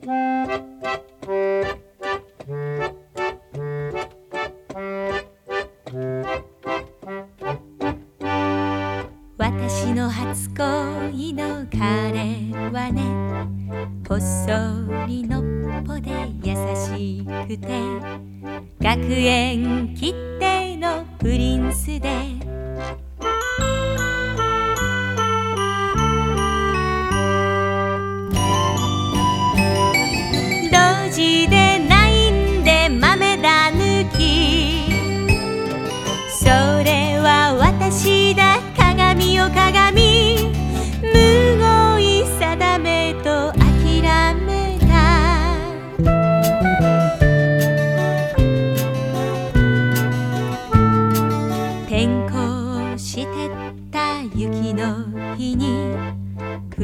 私の初恋の彼はねこっそりのっぽで優しくて学園切手のプリンスで鏡。よ鏡むごい定めと諦めた。転校してった雪の日に二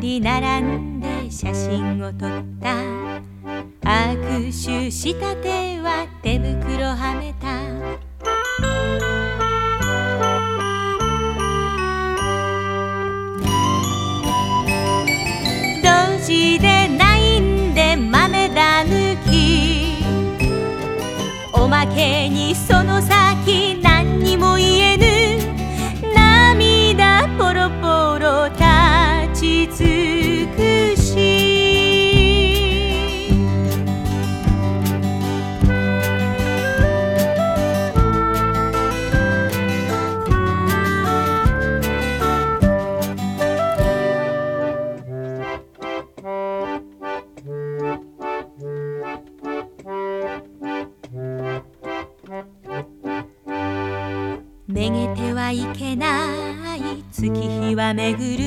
人並んで写真を撮った。握手した手は手袋はめた。しでないんで豆だぬき。おまけにその先何にも言えないめげてはいけない。月日は巡る。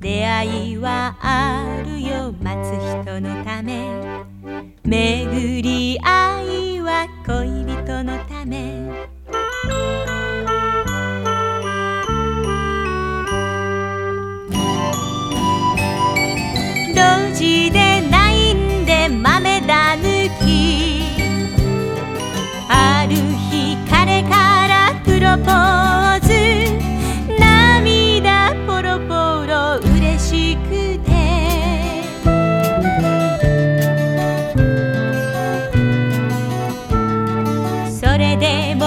出会いはあるよ。待つ人のため。巡り合いは恋人のため。路地でないんで豆だ抜でも